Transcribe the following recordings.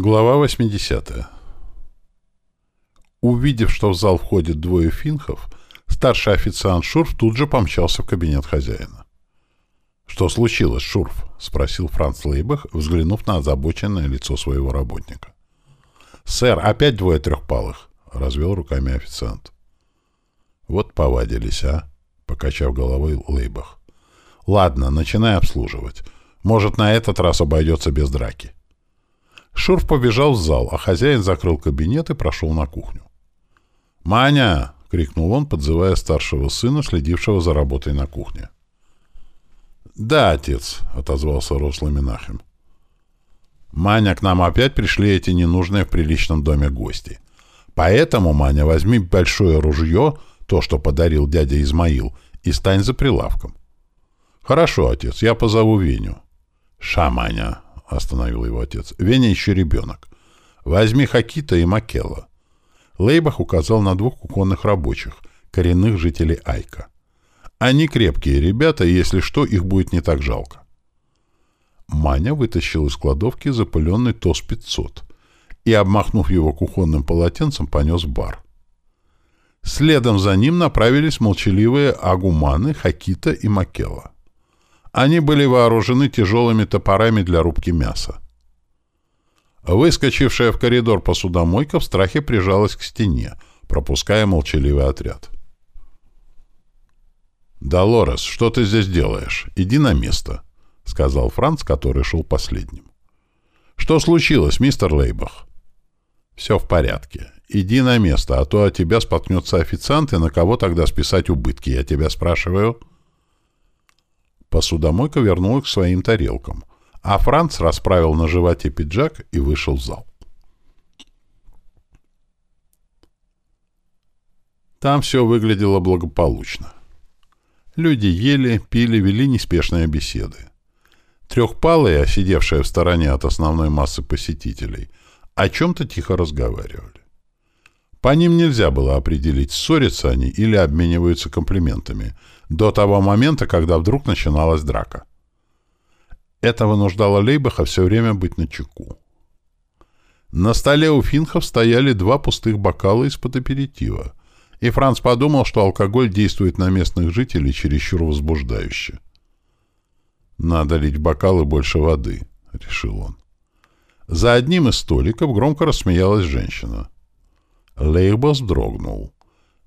Глава 80. Увидев, что в зал входит двое финхов, старший официант Шурф тут же помчался в кабинет хозяина. «Что случилось, Шурф?» — спросил Франц Лейбах, взглянув на озабоченное лицо своего работника. «Сэр, опять двое трехпалых!» — развел руками официант. «Вот повадились, а?» — покачав головой Лейбах. «Ладно, начинай обслуживать. Может, на этот раз обойдется без драки». Шурф побежал в зал, а хозяин закрыл кабинет и прошел на кухню. «Маня!» — крикнул он, подзывая старшего сына, следившего за работой на кухне. «Да, отец», — отозвался рослый Минахим. «Маня, к нам опять пришли эти ненужные в приличном доме гости. Поэтому, Маня, возьми большое ружье, то, что подарил дядя Измаил, и стань за прилавком». «Хорошо, отец, я позову Веню». «Ша, Маня», — остановил его отец. «Веня еще ребенок. Возьми Хакита и Макела». Лейбах указал на двух кухонных рабочих, коренных жителей Айка. «Они крепкие ребята, и если что, их будет не так жалко». Маня вытащил из кладовки запыленный ТОС-500 и, обмахнув его кухонным полотенцем, понес бар. Следом за ним направились молчаливые агуманы, Хакита и Макела. Они были вооружены тяжелыми топорами для рубки мяса. Выскочившая в коридор посудомойка в страхе прижалась к стене, пропуская молчаливый отряд. «Долорес, что ты здесь делаешь? Иди на место», — сказал Франц, который шел последним. «Что случилось, мистер Лейбах?» «Все в порядке. Иди на место, а то от тебя споткнется официант, и на кого тогда списать убытки, я тебя спрашиваю?» Посудомойка вернулась к своим тарелкам, а Франц расправил на животе пиджак и вышел в зал. Там все выглядело благополучно. Люди ели, пили, вели неспешные беседы. Трехпалые, сидевшие в стороне от основной массы посетителей, о чем-то тихо разговаривали. По ним нельзя было определить, ссорятся они или обмениваются комплиментами, до того момента, когда вдруг начиналась драка. Это вынуждало Лейбаха все время быть на чеку. На столе у финхов стояли два пустых бокала из-под аперитива, и Франц подумал, что алкоголь действует на местных жителей чересчур возбуждающе. «Надо лить бокалы больше воды», — решил он. За одним из столиков громко рассмеялась женщина. Лейбас дрогнул.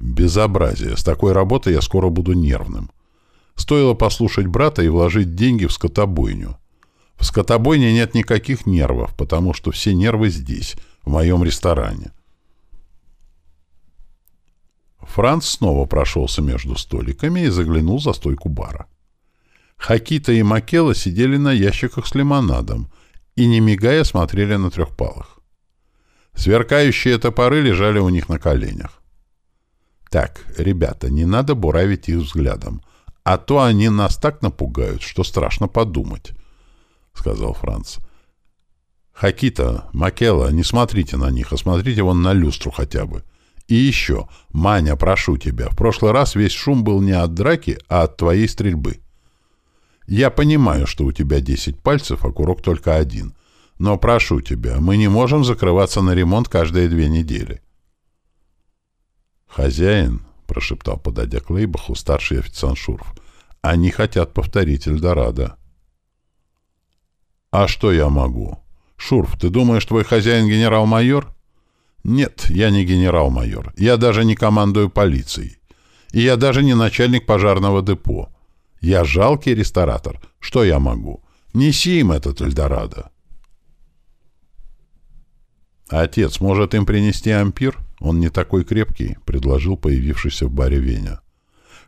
Безобразие. С такой работой я скоро буду нервным. Стоило послушать брата и вложить деньги в скотобойню. В скотобойне нет никаких нервов, потому что все нервы здесь, в моем ресторане. Франц снова прошелся между столиками и заглянул за стойку бара. Хакита и Макела сидели на ящиках с лимонадом и, не мигая, смотрели на трехпалых. Сверкающие топоры лежали у них на коленях. Так, ребята, не надо буравить их взглядом, а то они нас так напугают, что страшно подумать, — сказал Франц. Хакита, Макела, не смотрите на них, а смотрите вон на люстру хотя бы. И еще, Маня, прошу тебя, в прошлый раз весь шум был не от драки, а от твоей стрельбы. Я понимаю, что у тебя десять пальцев, а курок только один. Но прошу тебя, мы не можем закрываться на ремонт каждые две недели. «Хозяин», — прошептал, подойдя к Лейбаху, старший официант Шурф, — «они хотят повторить Эльдорадо». «А что я могу? Шурф, ты думаешь, твой хозяин генерал-майор?» «Нет, я не генерал-майор. Я даже не командую полицией. И я даже не начальник пожарного депо. Я жалкий ресторатор. Что я могу? Неси им этот Эльдорадо». «Отец, может им принести ампир?» «Он не такой крепкий», — предложил появившийся в баре Веня.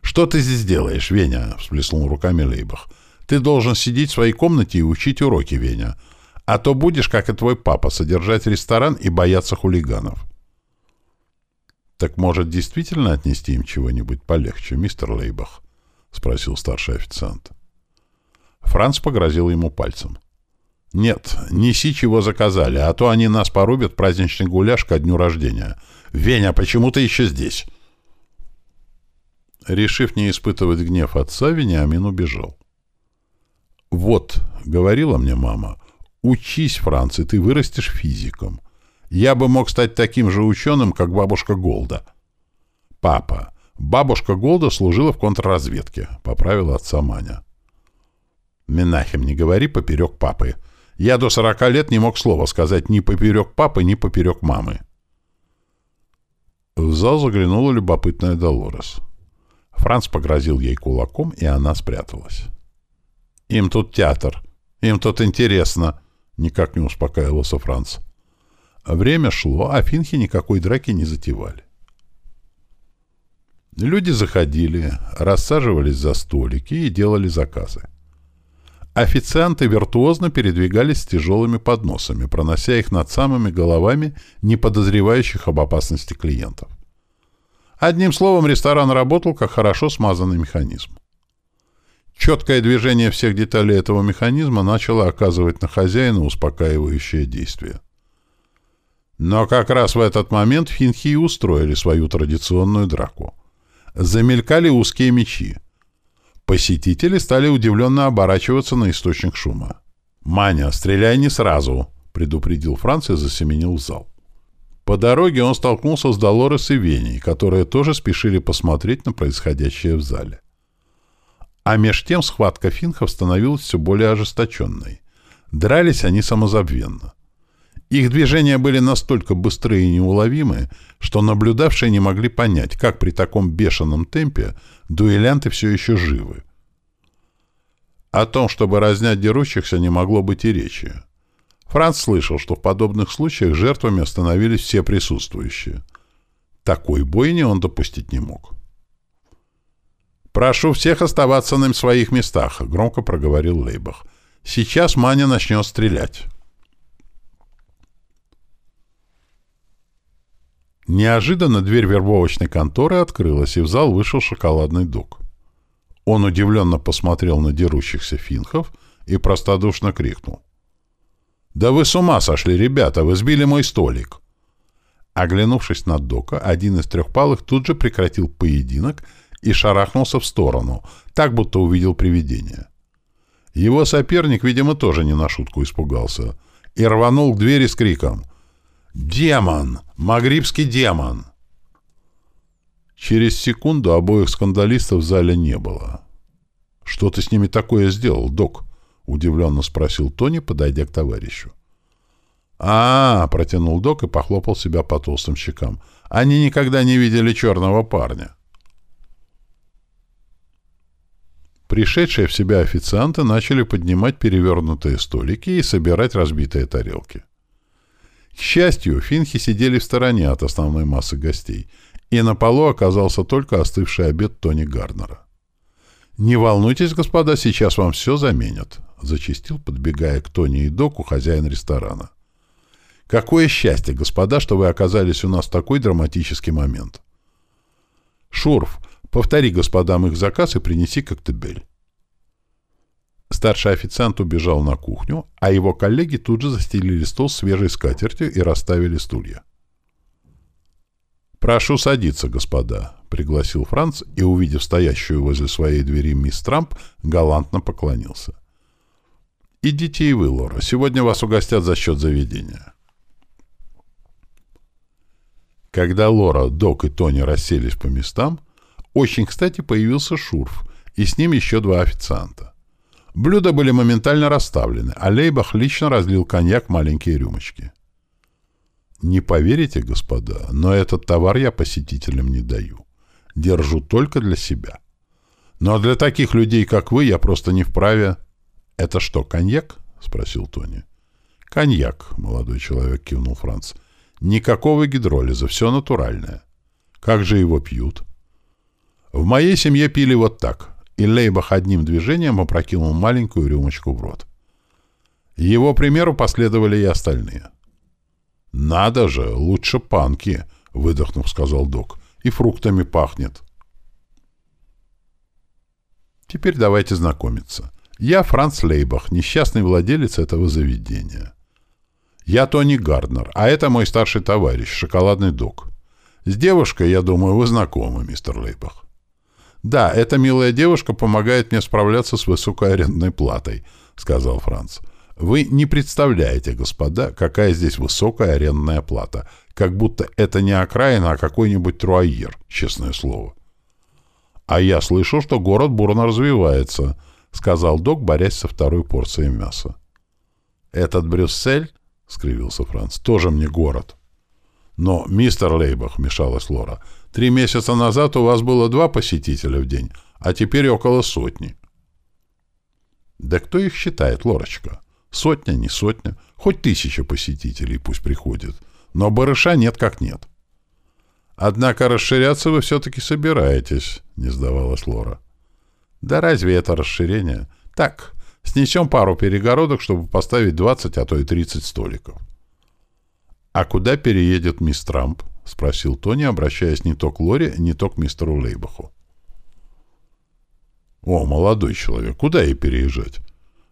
«Что ты здесь делаешь, Веня?» — всплеснул руками Лейбах. «Ты должен сидеть в своей комнате и учить уроки, Веня. А то будешь, как и твой папа, содержать ресторан и бояться хулиганов». «Так, может, действительно отнести им чего-нибудь полегче, мистер Лейбах?» — спросил старший официант. Франц погрозил ему пальцем. «Нет, неси, чего заказали, а то они нас порубят праздничный гуляш ко дню рождения. Веня, почему ты еще здесь?» Решив не испытывать гнев отца, Вениамин убежал. «Вот», — говорила мне мама, Учись, Франц, ты вырастешь физиком. Я бы мог стать таким же ученым, как бабушка Голда. Папа, бабушка Голда служила в контрразведке, поправила отца Маня. Менахем, не говори поперек папы. Я до сорока лет не мог слова сказать ни поперек папы, ни поперек мамы. В зал заглянула любопытная Долорес. Франц погрозил ей кулаком, и она спряталась. «Им тут театр. Им тут интересно», — никак не успокаивался Франц. Время шло, а финхи никакой драки не затевали. Люди заходили, рассаживались за столики и делали заказы. Официанты виртуозно передвигались с тяжелыми подносами, пронося их над самыми головами не подозревающих об опасности клиентов. Одним словом, ресторан работал как хорошо смазанный механизм. Четкое движение всех деталей этого механизма начало оказывать на хозяина успокаивающее действие. Но как раз в этот момент финхи устроили свою традиционную драку. Замелькали узкие мечи. Посетители стали удивленно оборачиваться на источник шума. «Маня, стреляй не сразу!» — предупредил Франц и засеменил зал. По дороге он столкнулся с Долорес и Веней, которые тоже спешили посмотреть на происходящее в зале. А меж тем схватка финхов становилась все более ожесточенной. Дрались они самозабвенно. Их движения были настолько быстрые и неуловимые, что наблюдавшие не могли понять, как при таком бешеном темпе дуэлянты все еще живы. О том, чтобы разнять дерущихся, не могло быть и речи. Франц слышал, что в подобных случаях жертвами становились все присутствующие. Такой бойни он допустить не мог. «Прошу всех оставаться на своих местах», — громко проговорил Лейбах. «Сейчас Маня начнет стрелять». Неожиданно дверь вербовочной конторы открылась, и в зал вышел шоколадный дуг. Он удивленно посмотрел на дерущихся финхов и простодушно крикнул. «Да вы с ума сошли, ребята! Вы сбили мой столик!» Оглянувшись на Дока, один из трехпалых тут же прекратил поединок и шарахнулся в сторону, так будто увидел привидение. Его соперник, видимо, тоже не на шутку испугался и рванул к двери с криком «Демон! Магрибский демон!» Через секунду обоих скандалистов в зале не было. «Что ты с ними такое сделал, док?» — удивленно спросил Тони, подойдя к товарищу. а, -а, -а протянул док и похлопал себя по толстым щекам. «Они никогда не видели черного парня». Пришедшие в себя официанты начали поднимать перевернутые столики и собирать разбитые тарелки. К счастью, финхи сидели в стороне от основной массы гостей, и на полу оказался только остывший обед Тони Гарнера. «Не волнуйтесь, господа, сейчас вам все заменят», — зачистил, подбегая к Тони и Доку, хозяин ресторана. «Какое счастье, господа, что вы оказались у нас в такой драматический момент!» «Шурф, повтори господам их заказ и принеси коктебель». Старший официант убежал на кухню, а его коллеги тут же застелили стол свежей скатертью и расставили стулья. «Прошу садиться, господа», — пригласил Франц и, увидев стоящую возле своей двери мисс Трамп, галантно поклонился. «Идите и вы, Лора. Сегодня вас угостят за счет заведения». Когда Лора, Док и Тони расселись по местам, очень кстати появился Шурф, и с ним еще два официанта. Блюда были моментально расставлены, а Лейбах лично разлил коньяк в маленькие рюмочки. Не поверите, господа, но этот товар я посетителям не даю. Держу только для себя. Но для таких людей, как вы, я просто не вправе... — Это что, коньяк? — спросил Тони. — Коньяк, — молодой человек кивнул Франц. — Никакого гидролиза, все натуральное. Как же его пьют? — В моей семье пили вот так и Лейбах одним движением опрокинул маленькую рюмочку в рот. Его примеру последовали и остальные. «Надо же, лучше панки», — выдохнув, сказал док. «И фруктами пахнет». Теперь давайте знакомиться. Я Франц Лейбах, несчастный владелец этого заведения. Я Тони Гарднер, а это мой старший товарищ, шоколадный док. С девушкой, я думаю, вы знакомы, мистер Лейбах. «Да, эта милая девушка помогает мне справляться с высокой арендной платой», — сказал Франц. Вы не представляете, господа, какая здесь высокая арендная плата. Как будто это не окраина, а какой-нибудь труаир, честное слово. А я слышу, что город бурно развивается, — сказал док, борясь со второй порцией мяса. Этот Брюссель, — скривился Франц, — тоже мне город. Но, мистер Лейбах, — вмешалась Лора, — три месяца назад у вас было два посетителя в день, а теперь около сотни. Да кто их считает, Лорочка? Сотня, не сотня, хоть тысяча посетителей пусть приходит. Но барыша нет как нет. Однако расширяться вы все-таки собираетесь, не сдавалась Лора. Да разве это расширение? Так, снесем пару перегородок, чтобы поставить 20, а то и 30 столиков. А куда переедет мисс Трамп? — спросил Тони, обращаясь не то к Лоре, не то к мистеру Лейбаху. — О, молодой человек, куда ей переезжать?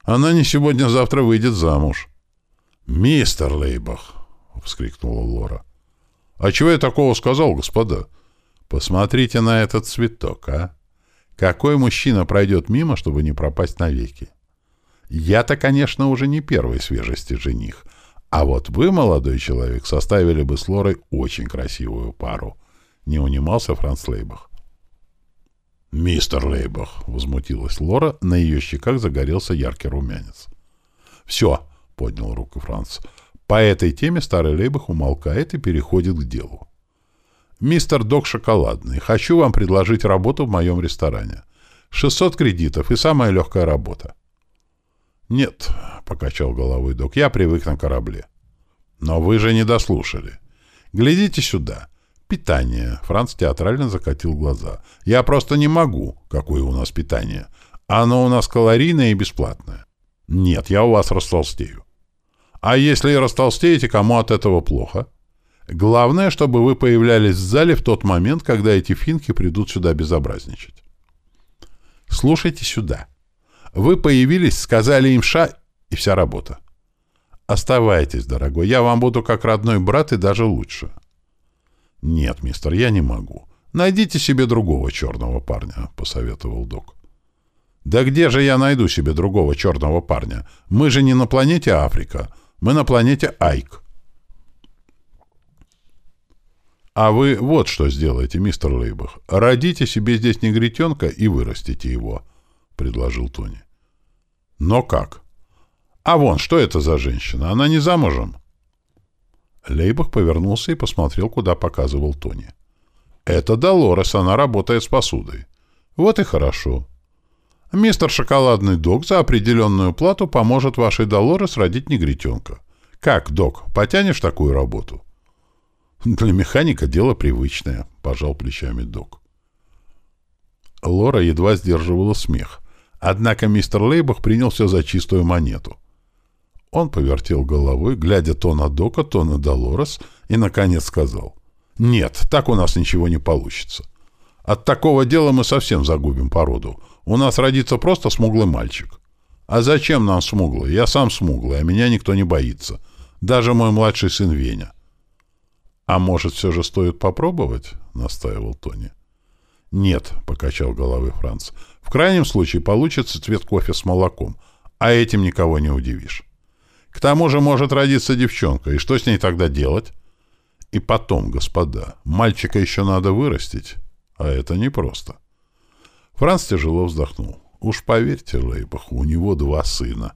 Она не сегодня-завтра выйдет замуж. «Мистер Лейбах!» — вскрикнула Лора. «А чего я такого сказал, господа? Посмотрите на этот цветок, а! Какой мужчина пройдет мимо, чтобы не пропасть навеки? Я-то, конечно, уже не первой свежести жених, а вот вы, молодой человек, составили бы с Лорой очень красивую пару». Не унимался Франц Лейбах. «Мистер Лейбах!» — возмутилась Лора, на ее щеках загорелся яркий румянец. «Все!» — поднял руку Франц. «По этой теме старый Лейбах умолкает и переходит к делу. «Мистер Док Шоколадный, хочу вам предложить работу в моем ресторане. 600 кредитов и самая легкая работа». «Нет», — покачал головой Док, — «я привык на корабле». «Но вы же не дослушали. Глядите сюда. «Питание». Франц театрально закатил глаза. «Я просто не могу. Какое у нас питание? Оно у нас калорийное и бесплатное». «Нет, я у вас растолстею». «А если и растолстеете, кому от этого плохо?» «Главное, чтобы вы появлялись в зале в тот момент, когда эти финки придут сюда безобразничать». «Слушайте сюда. Вы появились, сказали им «ша» и вся работа. Оставайтесь, дорогой, я вам буду как родной брат и даже лучше». «Нет, мистер, я не могу. Найдите себе другого черного парня», — посоветовал док. «Да где же я найду себе другого черного парня? Мы же не на планете Африка. Мы на планете Айк». «А вы вот что сделаете, мистер Лейбах. Родите себе здесь негритенка и вырастите его», — предложил Тони. «Но как?» «А вон, что это за женщина? Она не замужем?» Лейбах повернулся и посмотрел, куда показывал Тони. «Это Долорес, она работает с посудой». «Вот и хорошо. Мистер Шоколадный Док за определенную плату поможет вашей Долорес родить негритенка. Как, Док, потянешь такую работу?» «Для механика дело привычное», — пожал плечами Док. Лора едва сдерживала смех. Однако мистер Лейбах принял все за чистую монету — он повертел головой, глядя то на Дока, то на Долорес, и, наконец, сказал. «Нет, так у нас ничего не получится. От такого дела мы совсем загубим породу. У нас родится просто смуглый мальчик. А зачем нам смуглый? Я сам смуглый, а меня никто не боится. Даже мой младший сын Веня». «А может, все же стоит попробовать?» — настаивал Тони. «Нет», — покачал головой Франц. «В крайнем случае получится цвет кофе с молоком, а этим никого не удивишь». К тому же может родиться девчонка, и что с ней тогда делать? И потом, господа, мальчика еще надо вырастить, а это непросто. Франц тяжело вздохнул. Уж поверьте, Лейбах, у него два сына.